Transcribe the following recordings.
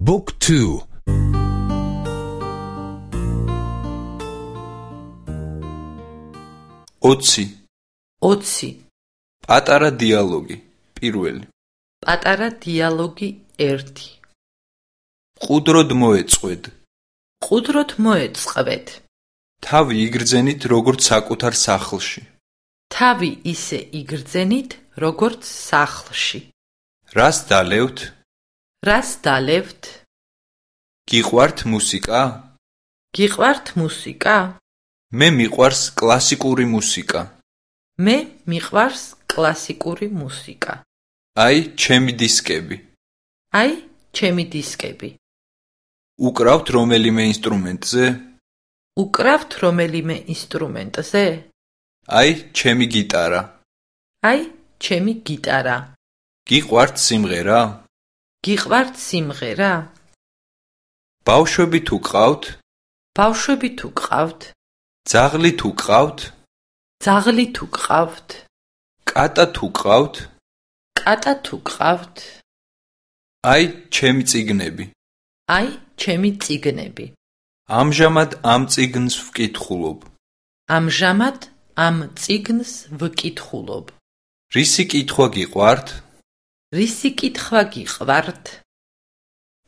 Book 2 20 20 პატარა დიალოგი პირველი პატარა დიალოგი 1 ყუდროდ მოეწყვედ ყუდროთ მოეწყვეთ თავი იგრძენით როგორც საკუთარ სახლში თავი ისე იგრძენით როგორც სახლში რას დალევთ რას დალევთ? გიყვართ მუსიკა? გიყვართ მუსიკა? მე მიყვარს კლასიკური მუსიკა. მე მიყვარს კლასიკური მუსიკა. აი ჩემი დისკები. აი ჩემი დისკები. უკრავთ რომელიმე ინსტრუმენტზე? უკრავთ რომელიმე ინსტრუმენტზე? აი ჩემი გიტარა. აი ჩემი გიტარა. გიყვართ სიმღერა გიყვართ სიმღერა. ბავშვები თუ ყავთ? ბავშვები თუ გყავთ ძაღლი თუ ყავთ? ძაღლი თუ გყავთ კატა თუ ყავთ? კატა თუ გყავთ აი ჩემი წიგნები. აი ჩემი წიგნები. ამჟამად ამ წიგნს ვკითხულობ. ამჟამად ამ წიგნს ვკითხულობ. რისი კითხვა გიყვართ რისი კითხვა გიყვართ?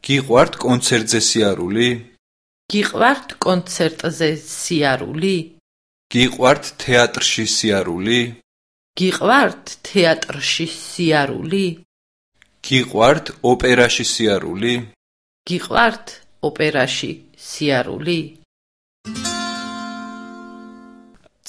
გიყვართ კონცერტზე სიარული? გიყვართ კონცერტზე სიარული? გიყვართ თეატრში სიარული? გიყვართ თეატრში სიარული? გიყვართ ოპერაში სიარული? გიყვართ ოპერაში სიარული